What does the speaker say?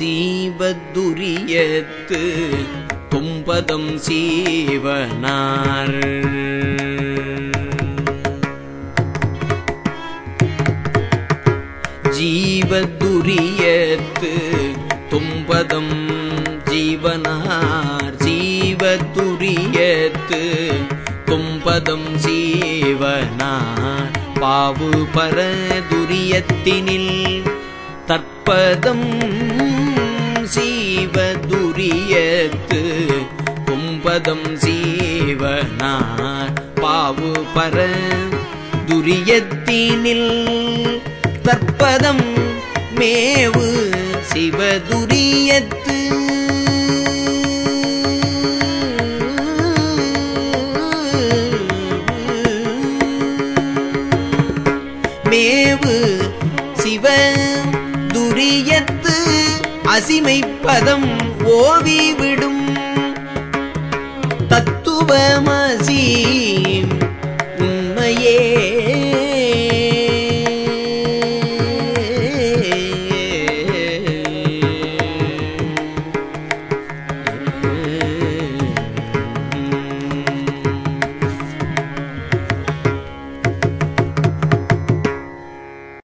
சீவதுரியத்து தும்பதம் சீவனார். ஜீவதுரியத்து தும்பதம் ஜீவனார். ஜீவதுரியத்து தும்பதம் சீவனார். பாவு பரதுரியத்தினில் தற்பதம் சீவதுரியத்து கும்பதம் சீவனார் பாவு பர. துரியத்தினில் தற்பதம் மேவு சிவதுரியத்து. மேவு சிவன் அசிமை பதம் ஓவி விடும் தத்துவமசி